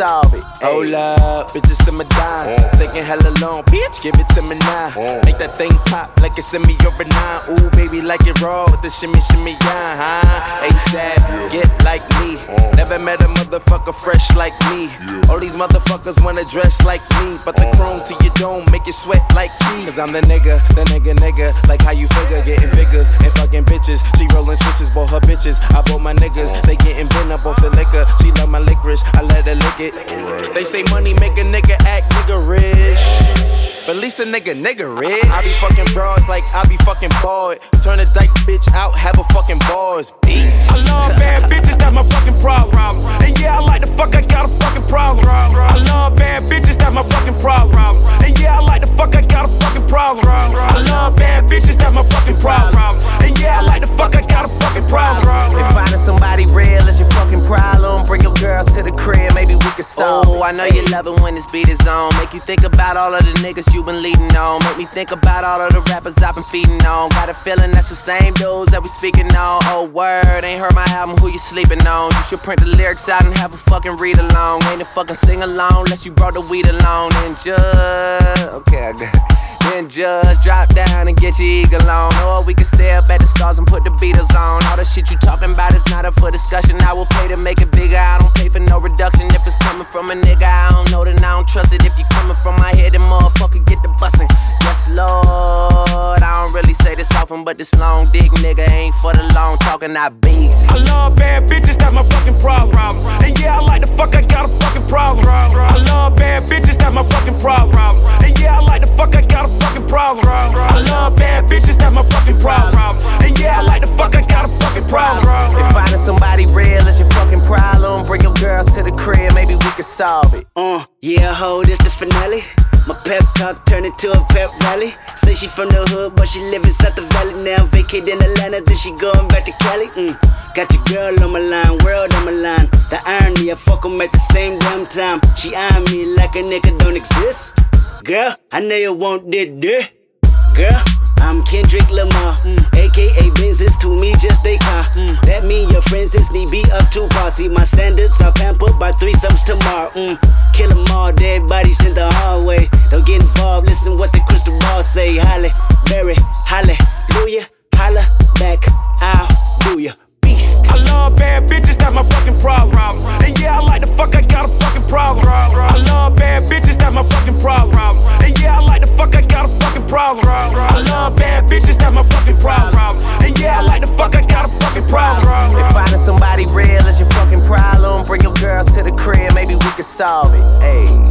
solve it. Hold up, bitches in my dime. Taking hella long, bitch, give it to me now. Make that thing pop like it's in me over nine. Ooh, baby, like it raw with the shimmy, shimmy, yeah, huh? ASAP, get like me. Never met a motherfucker fresh like me. All these motherfuckers wanna dress like me, but the chrome to your dome make you sweat like me. Cause I'm the nigga, the nigga, nigga. Like how you figure, getting figures and fucking bitches. She rolling switches, bought her bitches. I bought my niggas, they getting bent up off the liquor. She love my licorice, I let her lick it. They say money make a nigga act nigga rich. But at least a nigga, nigga rich. I be fucking bras like I be fucking bored. Turn a dyke bitch out, have a fucking bars. Peace. I know you love it when this beat is on. Make you think about all of the niggas you been leading on. Make me think about all of the rappers I've been feeding on. Got a feeling that's the same dudes that we speaking on. Oh, word, ain't heard my album, who you sleeping on? You should print the lyrics out and have a fucking read along. Ain't a fucking sing along unless you brought the weed along. And just, okay, I got it. Then just drop down and get your eagle on. Or we can stay up at the stars and put the Beatles on. The shit you talking about is not up for discussion. I will pay to make it bigger. I don't pay for no reduction. If it's coming from a nigga, I don't know, then I don't trust it. If you coming from my head, then motherfucker get the bussin'. Yes, Lord. I don't really say this often, but this long dick nigga ain't for the long talking. I beast. I love bad bitches, that's my fucking problem. And yeah, I like the fuck, I got a fucking problem. I love bad bitches, solve it. Uh, yeah, ho, this the finale. My pep talk turned into a pep rally. Say she from the hood, but she live inside the valley now. Vacated in Atlanta, then she going back to Cali. Mm. Got your girl on my line, world on my line. The irony, I fuck 'em at the same damn time. She eyeing me like a nigga don't exist. Girl, I know you want that dick. Girl, I'm Kendrick Lamar, mm. aka See my standards are pampered by threesomes tomorrow. Mm. Kill 'em all, dead bodies in the hallway. Don't get involved, listen what the crystal ball say. Holly, Berry, hallelujah, holla back, can solve it. Ayy.